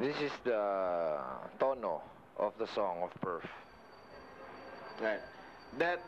This is the tono of the song of Perf. Right. That